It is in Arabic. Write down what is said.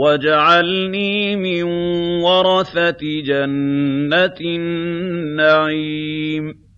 وَاجْعَلْنِي مِن وَرَثَةِ جَنَّةِ النَّعِيمِ